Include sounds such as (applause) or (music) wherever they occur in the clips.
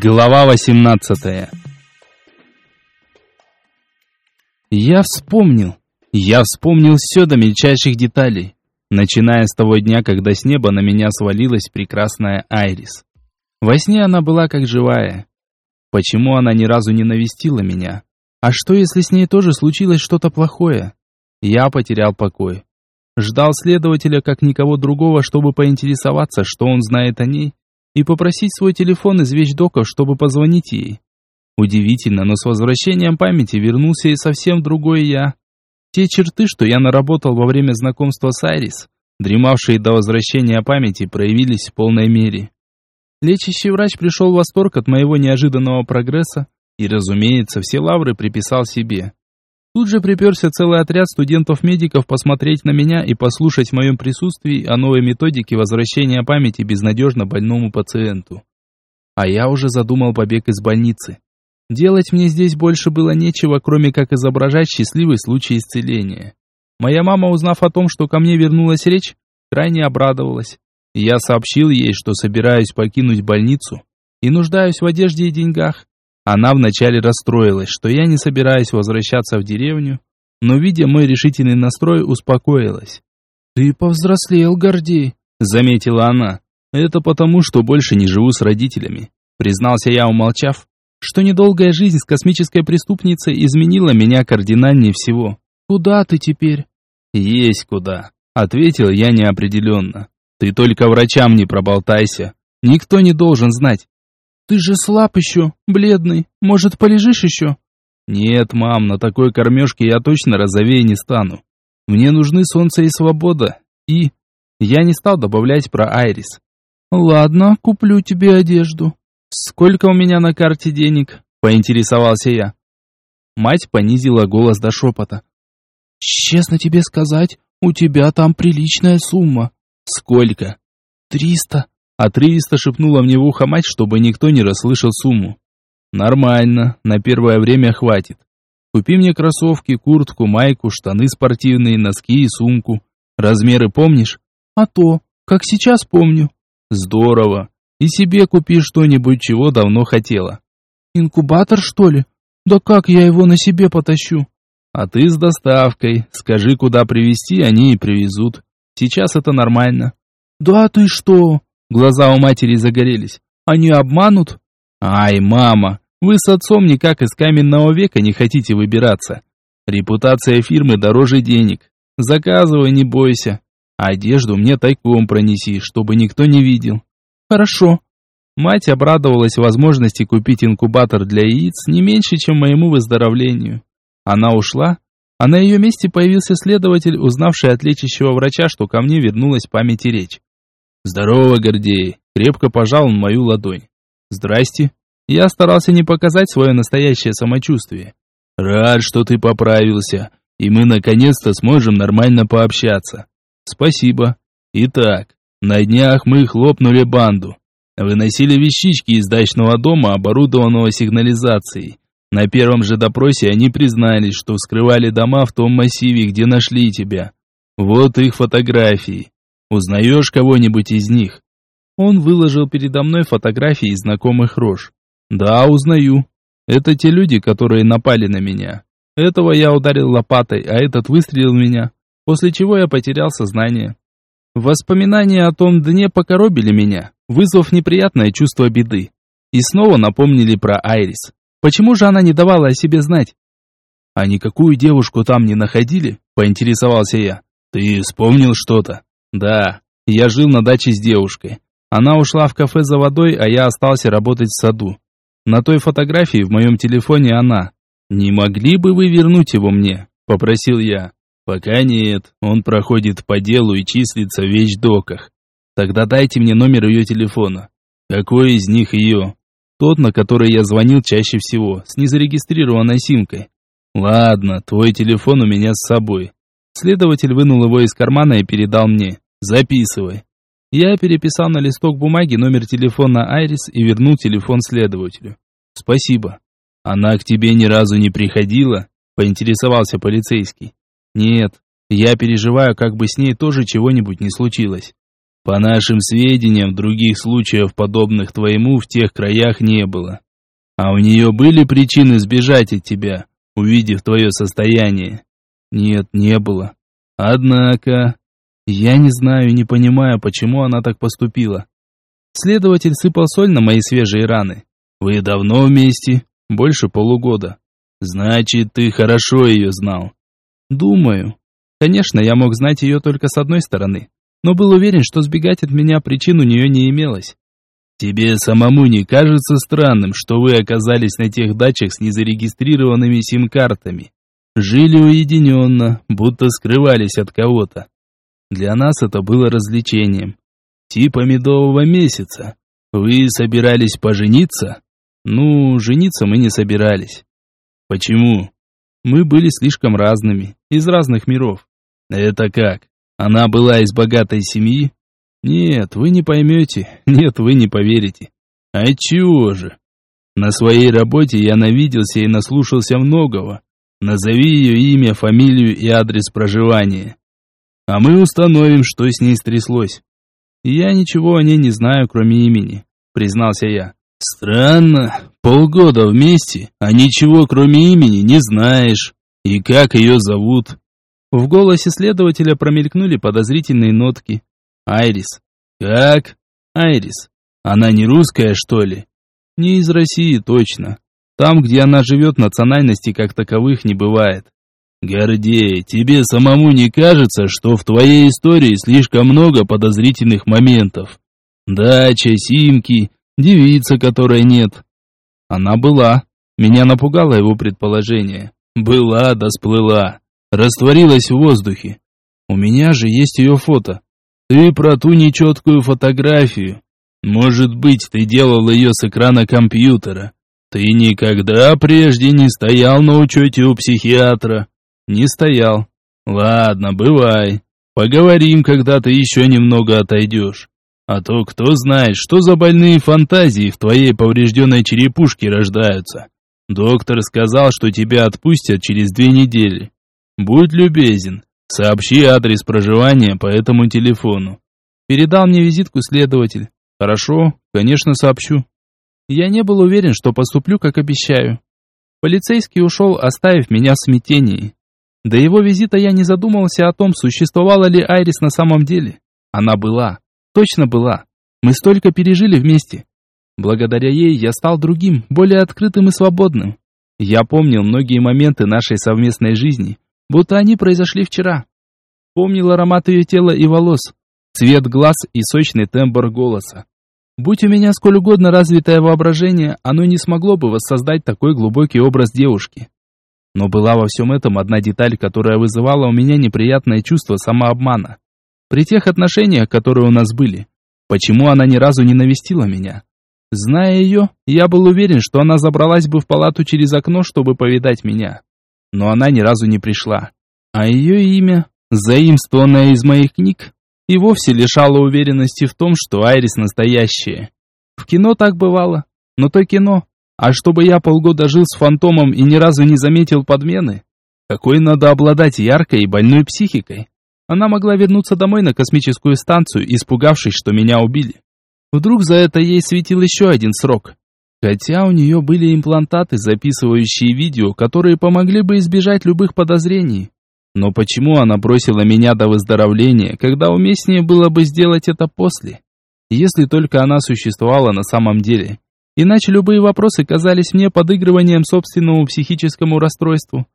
Глава 18 Я вспомнил. Я вспомнил все до мельчайших деталей, начиная с того дня, когда с неба на меня свалилась прекрасная Айрис. Во сне она была как живая. Почему она ни разу не навестила меня? А что, если с ней тоже случилось что-то плохое? Я потерял покой. Ждал следователя как никого другого, чтобы поинтересоваться, что он знает о ней, и попросить свой телефон из вещдоков, чтобы позвонить ей. Удивительно, но с возвращением памяти вернулся и совсем другой я. Те черты, что я наработал во время знакомства с Айрис, дремавшие до возвращения памяти, проявились в полной мере. Лечащий врач пришел в восторг от моего неожиданного прогресса и, разумеется, все лавры приписал себе. Тут же приперся целый отряд студентов-медиков посмотреть на меня и послушать в моем присутствии о новой методике возвращения памяти безнадежно больному пациенту. А я уже задумал побег из больницы. Делать мне здесь больше было нечего, кроме как изображать счастливый случай исцеления. Моя мама, узнав о том, что ко мне вернулась речь, крайне обрадовалась. Я сообщил ей, что собираюсь покинуть больницу и нуждаюсь в одежде и деньгах, она вначале расстроилась, что я не собираюсь возвращаться в деревню, но, видя мой решительный настрой, успокоилась. «Ты повзрослел, Гордей», — заметила она. «Это потому, что больше не живу с родителями», — признался я, умолчав, что недолгая жизнь с космической преступницей изменила меня кардинальнее всего. «Куда ты теперь?» «Есть куда», — ответил я неопределенно. «Ты только врачам не проболтайся. Никто не должен знать. Ты же слаб еще, бледный. Может, полежишь еще? Нет, мам, на такой кормежке я точно розовее не стану. Мне нужны солнце и свобода. И... Я не стал добавлять про Айрис. Ладно, куплю тебе одежду. Сколько у меня на карте денег? Поинтересовался я. Мать понизила голос до шепота. Честно тебе сказать, у тебя там приличная сумма. Сколько? Триста. Отрывисто шепнула мне в ухо мать, чтобы никто не расслышал сумму. «Нормально, на первое время хватит. Купи мне кроссовки, куртку, майку, штаны спортивные, носки и сумку. Размеры помнишь?» «А то, как сейчас помню». «Здорово. И себе купи что-нибудь, чего давно хотела». «Инкубатор, что ли? Да как я его на себе потащу?» «А ты с доставкой. Скажи, куда привезти, они и привезут. Сейчас это нормально». «Да ты что?» Глаза у матери загорелись. Они обманут? Ай, мама, вы с отцом никак из каменного века не хотите выбираться. Репутация фирмы дороже денег. Заказывай, не бойся. Одежду мне тайком пронеси, чтобы никто не видел. Хорошо. Мать обрадовалась возможности купить инкубатор для яиц не меньше, чем моему выздоровлению. Она ушла, а на ее месте появился следователь, узнавший от лечащего врача, что ко мне вернулась память и речь. «Здорово, Гордей!» Крепко пожал он мою ладонь. «Здрасте!» Я старался не показать свое настоящее самочувствие. «Рад, что ты поправился, и мы наконец-то сможем нормально пообщаться. Спасибо. Итак, на днях мы хлопнули банду. Выносили вещички из дачного дома, оборудованного сигнализацией. На первом же допросе они признались, что вскрывали дома в том массиве, где нашли тебя. Вот их фотографии. Узнаешь кого-нибудь из них?» Он выложил передо мной фотографии из знакомых рож. «Да, узнаю. Это те люди, которые напали на меня. Этого я ударил лопатой, а этот выстрелил меня, после чего я потерял сознание. Воспоминания о том дне покоробили меня, вызвав неприятное чувство беды. И снова напомнили про Айрис. Почему же она не давала о себе знать? А никакую девушку там не находили? Поинтересовался я. Ты вспомнил что-то? Да, я жил на даче с девушкой. Она ушла в кафе за водой, а я остался работать в саду. На той фотографии в моем телефоне она. «Не могли бы вы вернуть его мне?» – попросил я. «Пока нет, он проходит по делу и числится в вещдоках. Тогда дайте мне номер ее телефона». «Какой из них ее?» «Тот, на который я звонил чаще всего, с незарегистрированной симкой». «Ладно, твой телефон у меня с собой». Следователь вынул его из кармана и передал мне. Записывай. Я переписал на листок бумаги номер телефона Айрис и вернул телефон следователю. Спасибо. Она к тебе ни разу не приходила? Поинтересовался полицейский. Нет, я переживаю, как бы с ней тоже чего-нибудь не случилось. По нашим сведениям, других случаев, подобных твоему, в тех краях не было. А у нее были причины сбежать от тебя, увидев твое состояние? Нет, не было. Однако... Я не знаю и не понимаю, почему она так поступила. Следователь сыпал соль на мои свежие раны. Вы давно вместе? Больше полугода. Значит, ты хорошо ее знал. Думаю. Конечно, я мог знать ее только с одной стороны, но был уверен, что сбегать от меня причин у нее не имелось. Тебе самому не кажется странным, что вы оказались на тех дачах с незарегистрированными сим-картами? Жили уединенно, будто скрывались от кого-то. Для нас это было развлечением. Типа медового месяца. Вы собирались пожениться? Ну, жениться мы не собирались. Почему? Мы были слишком разными, из разных миров. Это как? Она была из богатой семьи? Нет, вы не поймете, (laughs) нет, вы не поверите. А чего же? На своей работе я навиделся и наслушался многого. Назови ее имя, фамилию и адрес проживания. А мы установим, что с ней стряслось. Я ничего о ней не знаю, кроме имени, признался я. Странно, полгода вместе, а ничего кроме имени не знаешь. И как ее зовут? В голосе следователя промелькнули подозрительные нотки. Айрис. Как? Айрис. Она не русская, что ли? Не из России, точно. Там, где она живет, национальности как таковых не бывает. Гордей, тебе самому не кажется, что в твоей истории слишком много подозрительных моментов? Дача, симки, девица, которой нет. Она была. Меня напугало его предположение. Была да сплыла. Растворилась в воздухе. У меня же есть ее фото. Ты про ту нечеткую фотографию. Может быть, ты делал ее с экрана компьютера. Ты никогда прежде не стоял на учете у психиатра? Не стоял. Ладно, бывай. Поговорим, когда ты еще немного отойдешь. А то кто знает, что за больные фантазии в твоей поврежденной черепушке рождаются. Доктор сказал, что тебя отпустят через две недели. Будь любезен, сообщи адрес проживания по этому телефону. Передал мне визитку следователь. Хорошо, конечно, сообщу. Я не был уверен, что поступлю, как обещаю. Полицейский ушел, оставив меня в смятении. До его визита я не задумывался о том, существовала ли Айрис на самом деле. Она была. Точно была. Мы столько пережили вместе. Благодаря ей я стал другим, более открытым и свободным. Я помнил многие моменты нашей совместной жизни, будто они произошли вчера. Помнил аромат ее тела и волос, цвет глаз и сочный тембр голоса. Будь у меня сколь угодно развитое воображение, оно не смогло бы воссоздать такой глубокий образ девушки. Но была во всем этом одна деталь, которая вызывала у меня неприятное чувство самообмана. При тех отношениях, которые у нас были, почему она ни разу не навестила меня? Зная ее, я был уверен, что она забралась бы в палату через окно, чтобы повидать меня. Но она ни разу не пришла. А ее имя, заимствованное из моих книг, и вовсе лишало уверенности в том, что Айрис настоящая. В кино так бывало, но то кино. А чтобы я полгода жил с фантомом и ни разу не заметил подмены? Какой надо обладать яркой и больной психикой? Она могла вернуться домой на космическую станцию, испугавшись, что меня убили. Вдруг за это ей светил еще один срок. Хотя у нее были имплантаты, записывающие видео, которые помогли бы избежать любых подозрений. Но почему она бросила меня до выздоровления, когда уместнее было бы сделать это после? Если только она существовала на самом деле. Иначе любые вопросы казались мне подыгрыванием собственному психическому расстройству.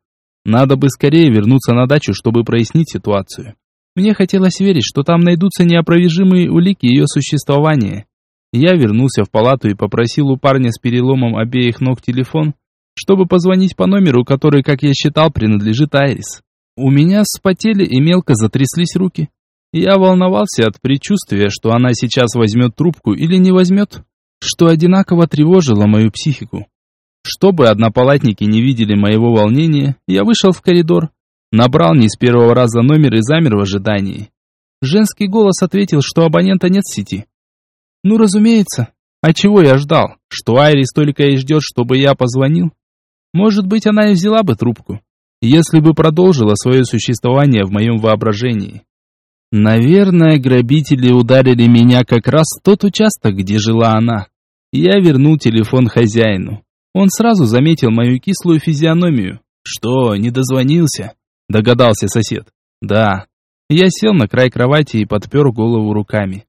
Надо бы скорее вернуться на дачу, чтобы прояснить ситуацию. Мне хотелось верить, что там найдутся неопровержимые улики ее существования. Я вернулся в палату и попросил у парня с переломом обеих ног телефон, чтобы позвонить по номеру, который, как я считал, принадлежит Айрис. У меня вспотели и мелко затряслись руки. Я волновался от предчувствия, что она сейчас возьмет трубку или не возьмет, что одинаково тревожило мою психику. Чтобы однопалатники не видели моего волнения, я вышел в коридор, набрал не с первого раза номер и замер в ожидании. Женский голос ответил, что абонента нет в сети. Ну, разумеется. А чего я ждал? Что Айрис только и ждет, чтобы я позвонил? Может быть, она и взяла бы трубку если бы продолжила свое существование в моем воображении. Наверное, грабители ударили меня как раз в тот участок, где жила она. Я вернул телефон хозяину. Он сразу заметил мою кислую физиономию. «Что, не дозвонился?» – догадался сосед. «Да». Я сел на край кровати и подпер голову руками.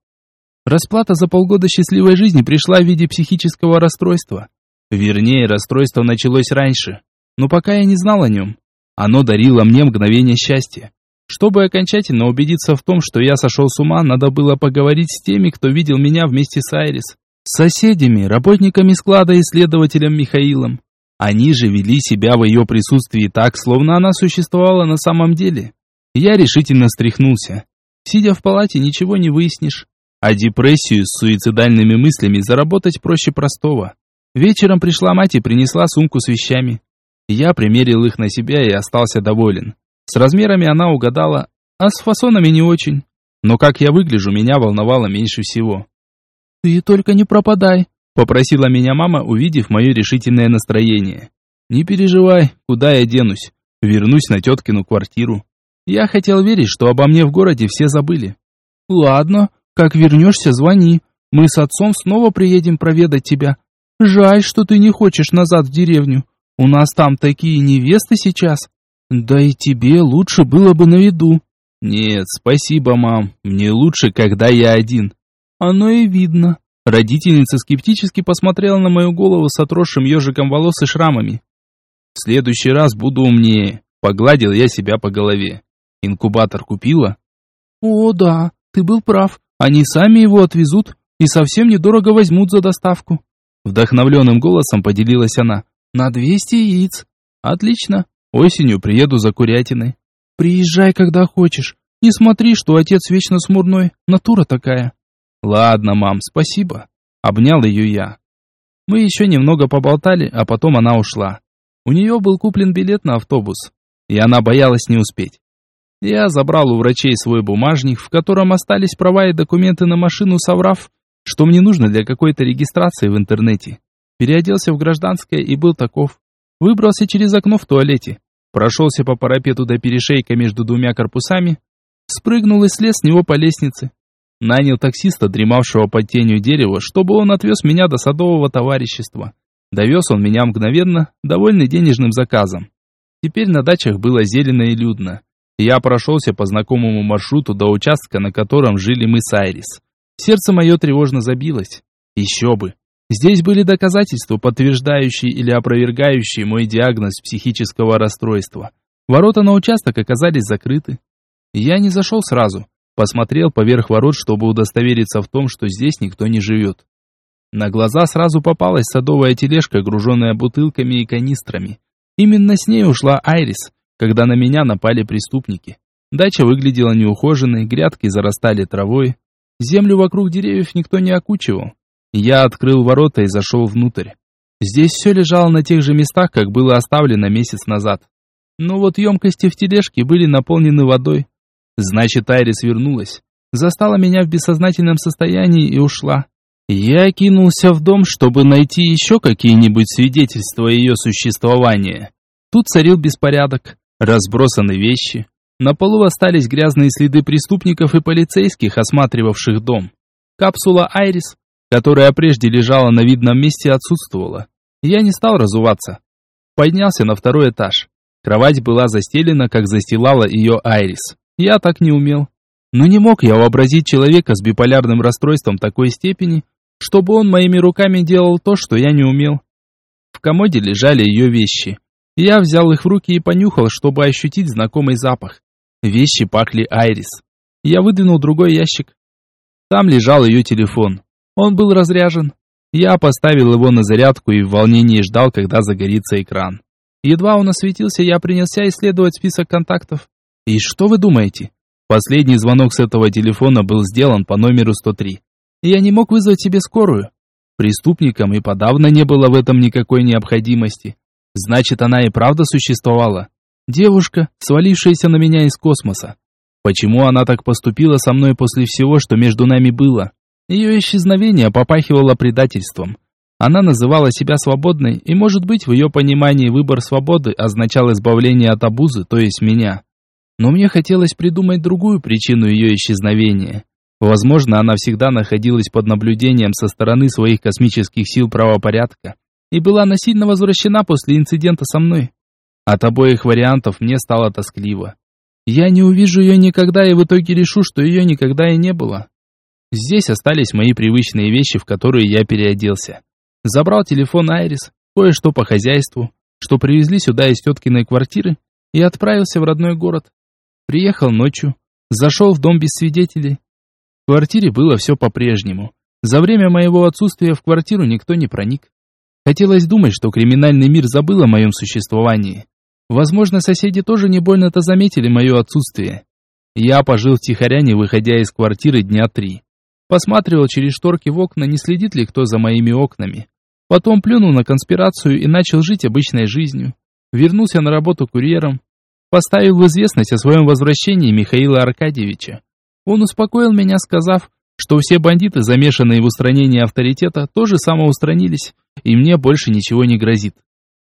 Расплата за полгода счастливой жизни пришла в виде психического расстройства. Вернее, расстройство началось раньше, но пока я не знал о нем. Оно дарило мне мгновение счастья. Чтобы окончательно убедиться в том, что я сошел с ума, надо было поговорить с теми, кто видел меня вместе с Айрис. С соседями, работниками склада и следователем Михаилом. Они же вели себя в ее присутствии так, словно она существовала на самом деле. Я решительно стряхнулся. Сидя в палате, ничего не выяснишь. А депрессию с суицидальными мыслями заработать проще простого. Вечером пришла мать и принесла сумку с вещами. Я примерил их на себя и остался доволен. С размерами она угадала, а с фасонами не очень. Но как я выгляжу, меня волновало меньше всего. «Ты только не пропадай», — попросила меня мама, увидев мое решительное настроение. «Не переживай, куда я денусь. Вернусь на теткину квартиру. Я хотел верить, что обо мне в городе все забыли». «Ладно, как вернешься, звони. Мы с отцом снова приедем проведать тебя. Жаль, что ты не хочешь назад в деревню. У нас там такие невесты сейчас. Да и тебе лучше было бы на виду». «Нет, спасибо, мам. Мне лучше, когда я один». «Оно и видно». Родительница скептически посмотрела на мою голову с отросшим ежиком волос и шрамами. «В следующий раз буду умнее», — погладил я себя по голове. «Инкубатор купила?» «О, да, ты был прав. Они сами его отвезут и совсем недорого возьмут за доставку». Вдохновленным голосом поделилась она. «На двести яиц». «Отлично. Осенью приеду за курятиной». «Приезжай, когда хочешь. Не смотри, что отец вечно смурной. Натура такая». «Ладно, мам, спасибо», — обнял ее я. Мы еще немного поболтали, а потом она ушла. У нее был куплен билет на автобус, и она боялась не успеть. Я забрал у врачей свой бумажник, в котором остались права и документы на машину, соврав, что мне нужно для какой-то регистрации в интернете. Переоделся в гражданское и был таков. Выбрался через окно в туалете, прошелся по парапету до перешейка между двумя корпусами, спрыгнул и слез с него по лестнице. Нанял таксиста, дремавшего под тенью дерева, чтобы он отвез меня до садового товарищества. Довез он меня мгновенно, довольный денежным заказом. Теперь на дачах было зелено и людно. Я прошелся по знакомому маршруту до участка, на котором жили мы с Айрис. Сердце мое тревожно забилось. Еще бы. Здесь были доказательства, подтверждающие или опровергающие мой диагноз психического расстройства. Ворота на участок оказались закрыты. Я не зашел сразу. Посмотрел поверх ворот, чтобы удостовериться в том, что здесь никто не живет. На глаза сразу попалась садовая тележка, груженная бутылками и канистрами. Именно с ней ушла Айрис, когда на меня напали преступники. Дача выглядела неухоженной, грядки зарастали травой. Землю вокруг деревьев никто не окучивал. Я открыл ворота и зашел внутрь. Здесь все лежало на тех же местах, как было оставлено месяц назад. Но вот емкости в тележке были наполнены водой, Значит, Айрис вернулась, застала меня в бессознательном состоянии и ушла. Я кинулся в дом, чтобы найти еще какие-нибудь свидетельства ее существования. Тут царил беспорядок, разбросаны вещи. На полу остались грязные следы преступников и полицейских, осматривавших дом. Капсула Айрис, которая прежде лежала на видном месте, отсутствовала. Я не стал разуваться. Поднялся на второй этаж. Кровать была застелена, как застилала ее Айрис. Я так не умел. Но не мог я вообразить человека с биполярным расстройством такой степени, чтобы он моими руками делал то, что я не умел. В комоде лежали ее вещи. Я взял их в руки и понюхал, чтобы ощутить знакомый запах. Вещи пахли айрис. Я выдвинул другой ящик. Там лежал ее телефон. Он был разряжен. Я поставил его на зарядку и в волнении ждал, когда загорится экран. Едва он осветился, я принялся исследовать список контактов. И что вы думаете? Последний звонок с этого телефона был сделан по номеру 103. Я не мог вызвать себе скорую. Преступникам и подавно не было в этом никакой необходимости. Значит, она и правда существовала. Девушка, свалившаяся на меня из космоса. Почему она так поступила со мной после всего, что между нами было? Ее исчезновение попахивало предательством. Она называла себя свободной, и, может быть, в ее понимании выбор свободы означал избавление от обузы, то есть меня. Но мне хотелось придумать другую причину ее исчезновения. Возможно, она всегда находилась под наблюдением со стороны своих космических сил правопорядка и была насильно возвращена после инцидента со мной. От обоих вариантов мне стало тоскливо. Я не увижу ее никогда и в итоге решу, что ее никогда и не было. Здесь остались мои привычные вещи, в которые я переоделся. Забрал телефон Айрис, кое-что по хозяйству, что привезли сюда из теткиной квартиры, и отправился в родной город. Приехал ночью, зашел в дом без свидетелей. В квартире было все по-прежнему. За время моего отсутствия в квартиру никто не проник. Хотелось думать, что криминальный мир забыл о моем существовании. Возможно, соседи тоже не больно-то заметили мое отсутствие. Я пожил втихаря, не выходя из квартиры дня три. Посматривал через шторки в окна, не следит ли кто за моими окнами. Потом плюнул на конспирацию и начал жить обычной жизнью. Вернулся на работу курьером. Поставил в известность о своем возвращении Михаила Аркадьевича. Он успокоил меня, сказав, что все бандиты, замешанные в устранении авторитета, тоже самоустранились, и мне больше ничего не грозит.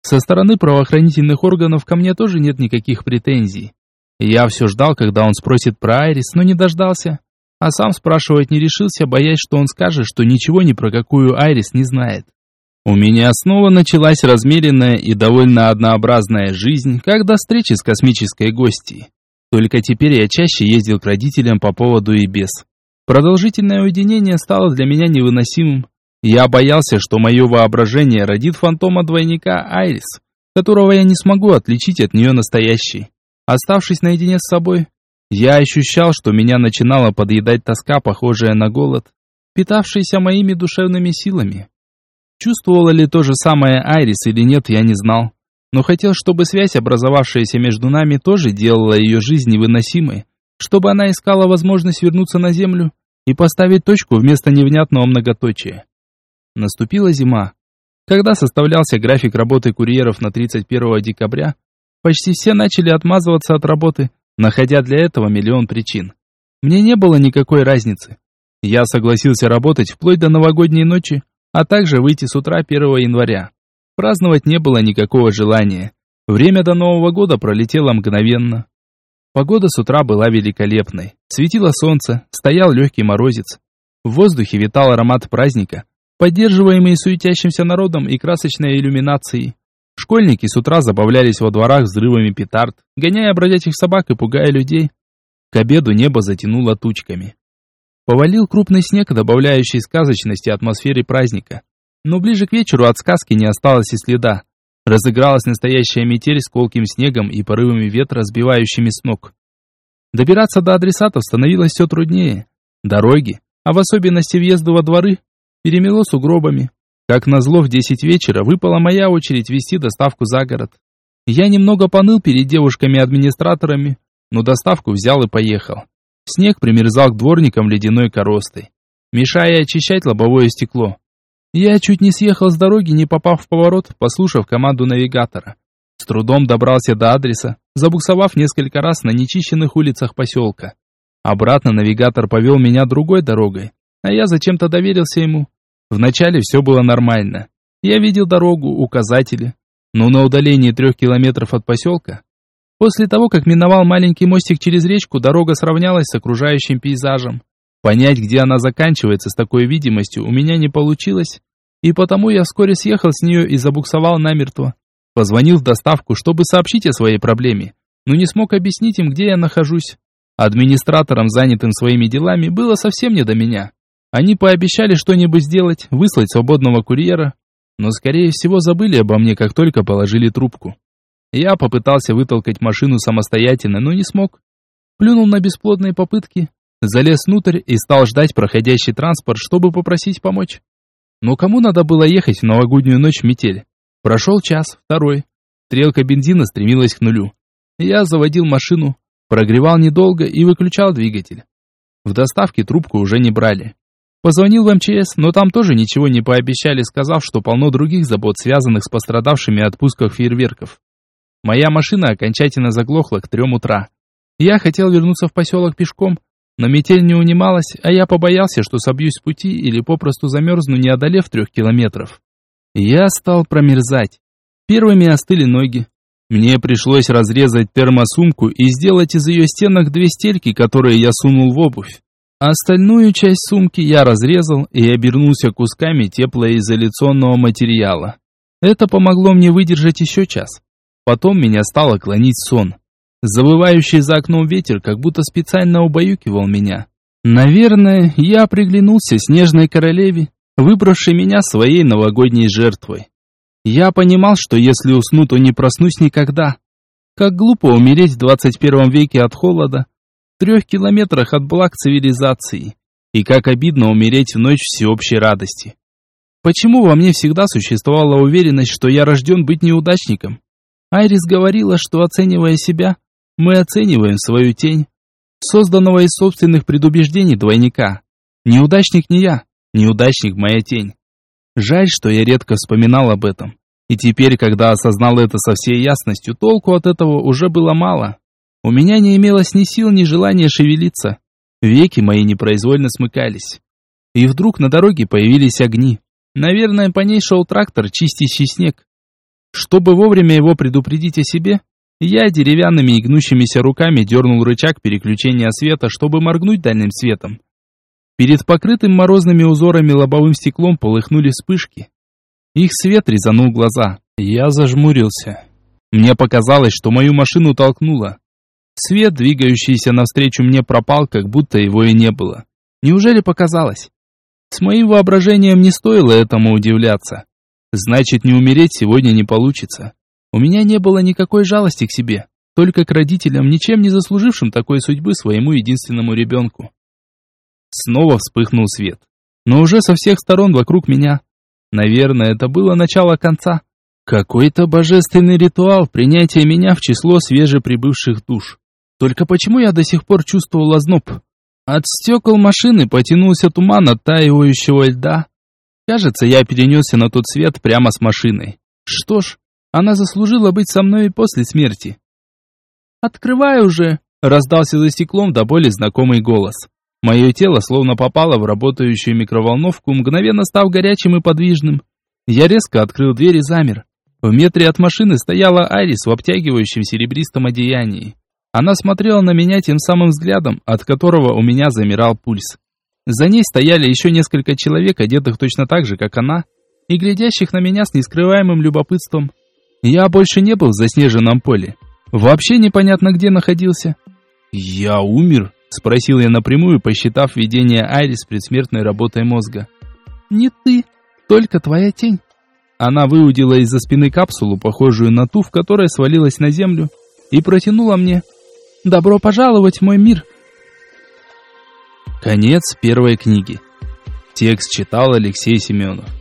Со стороны правоохранительных органов ко мне тоже нет никаких претензий. Я все ждал, когда он спросит про Айрис, но не дождался. А сам спрашивать не решился, боясь, что он скажет, что ничего ни про какую Айрис не знает. У меня снова началась размеренная и довольно однообразная жизнь, как до встречи с космической гостьей. Только теперь я чаще ездил к родителям по поводу и без. Продолжительное уединение стало для меня невыносимым. Я боялся, что мое воображение родит фантома двойника Айрис, которого я не смогу отличить от нее настоящей. Оставшись наедине с собой, я ощущал, что меня начинала подъедать тоска, похожая на голод, питавшийся моими душевными силами. Чувствовала ли то же самое Айрис или нет, я не знал. Но хотел, чтобы связь, образовавшаяся между нами, тоже делала ее жизнь невыносимой, чтобы она искала возможность вернуться на Землю и поставить точку вместо невнятного многоточия. Наступила зима. Когда составлялся график работы курьеров на 31 декабря, почти все начали отмазываться от работы, находя для этого миллион причин. Мне не было никакой разницы. Я согласился работать вплоть до новогодней ночи, а также выйти с утра 1 января. Праздновать не было никакого желания. Время до Нового года пролетело мгновенно. Погода с утра была великолепной. Светило солнце, стоял легкий морозец. В воздухе витал аромат праздника, поддерживаемые суетящимся народом и красочной иллюминацией. Школьники с утра забавлялись во дворах взрывами петард, гоняя бродячих собак и пугая людей. К обеду небо затянуло тучками. Повалил крупный снег, добавляющий сказочности атмосфере праздника. Но ближе к вечеру от сказки не осталось и следа. Разыгралась настоящая метель с колким снегом и порывами ветра, сбивающими с ног. Добираться до адресатов становилось все труднее. Дороги, а в особенности въезды во дворы, перемело сугробами. Как назло, в десять вечера выпала моя очередь вести доставку за город. Я немного поныл перед девушками-администраторами, но доставку взял и поехал. Снег примерзал к дворникам ледяной коростой, мешая очищать лобовое стекло. Я чуть не съехал с дороги, не попав в поворот, послушав команду навигатора. С трудом добрался до адреса, забуксовав несколько раз на нечищенных улицах поселка. Обратно навигатор повел меня другой дорогой, а я зачем-то доверился ему. Вначале все было нормально. Я видел дорогу, указатели, но на удалении трех километров от поселка, после того, как миновал маленький мостик через речку, дорога сравнялась с окружающим пейзажем. Понять, где она заканчивается с такой видимостью, у меня не получилось, и потому я вскоре съехал с нее и забуксовал намертво. Позвонил в доставку, чтобы сообщить о своей проблеме, но не смог объяснить им, где я нахожусь. Администраторам, занятым своими делами, было совсем не до меня. Они пообещали что-нибудь сделать, выслать свободного курьера, но, скорее всего, забыли обо мне, как только положили трубку. Я попытался вытолкать машину самостоятельно, но не смог. Плюнул на бесплодные попытки, залез внутрь и стал ждать проходящий транспорт, чтобы попросить помочь. Но кому надо было ехать в новогоднюю ночь в метель? Прошел час, второй. Стрелка бензина стремилась к нулю. Я заводил машину, прогревал недолго и выключал двигатель. В доставке трубку уже не брали. Позвонил в МЧС, но там тоже ничего не пообещали, сказав, что полно других забот, связанных с пострадавшими от пусков фейерверков. Моя машина окончательно заглохла к трем утра. Я хотел вернуться в поселок пешком, но метель не унималась, а я побоялся, что собьюсь с пути или попросту замерзну, не одолев трех километров. Я стал промерзать. Первыми остыли ноги. Мне пришлось разрезать термосумку и сделать из ее стенок две стельки, которые я сунул в обувь. Остальную часть сумки я разрезал и обернулся кусками теплоизоляционного материала. Это помогло мне выдержать еще час. Потом меня стало клонить сон. Завывающий за окном ветер как будто специально убаюкивал меня. Наверное, я приглянулся снежной королеве, выбравшей меня своей новогодней жертвой. Я понимал, что если усну, то не проснусь никогда. Как глупо умереть в 21 веке от холода, трех километрах от благ цивилизации. И как обидно умереть в ночь всеобщей радости. Почему во мне всегда существовала уверенность, что я рожден быть неудачником? Айрис говорила, что оценивая себя, мы оцениваем свою тень, созданного из собственных предубеждений двойника. Неудачник не я, неудачник моя тень. Жаль, что я редко вспоминал об этом. И теперь, когда осознал это со всей ясностью, толку от этого уже было мало. У меня не имелось ни сил, ни желания шевелиться. Веки мои непроизвольно смыкались. И вдруг на дороге появились огни. Наверное, по ней шел трактор, чистящий снег. Чтобы вовремя его предупредить о себе, я деревянными и гнущимися руками дернул рычаг переключения света, чтобы моргнуть дальним светом. Перед покрытым морозными узорами лобовым стеклом полыхнули вспышки. Их свет резанул глаза. Я зажмурился. Мне показалось, что мою машину толкнуло. Свет, двигающийся навстречу мне, пропал, как будто его и не было. Неужели показалось? С моим воображением не стоило этому удивляться. Значит, не умереть сегодня не получится. У меня не было никакой жалости к себе, только к родителям, ничем не заслужившим такой судьбы своему единственному ребенку. Снова вспыхнул свет, но уже со всех сторон вокруг меня. Наверное, это было начало конца. Какой-то божественный ритуал принятия меня в число свежеприбывших душ. Только почему я до сих пор чувствовал озноб? От стекол машины потянулся туман оттаивающего льда. Кажется, я перенесся на тот свет прямо с машиной. Что ж, она заслужила быть со мной и после смерти. «Открывай уже!» — раздался за стеклом до боли знакомый голос. Мое тело словно попало в работающую микроволновку, мгновенно став горячим и подвижным. Я резко открыл дверь и замер. В метре от машины стояла Айрис в обтягивающем серебристом одеянии. Она смотрела на меня тем самым взглядом, от которого у меня замирал пульс. За ней стояли еще несколько человек, одетых точно так же, как она, и глядящих на меня с нескрываемым любопытством. Я больше не был в заснеженном поле. Вообще непонятно, где находился. «Я умер?» – спросил я напрямую, посчитав видение Айрис предсмертной работой мозга. «Не ты, только твоя тень». Она выудила из-за спины капсулу, похожую на ту, в которой свалилась на землю, и протянула мне. «Добро пожаловать в мой мир!» Конец первой книги. Текст читал Алексей Семенов.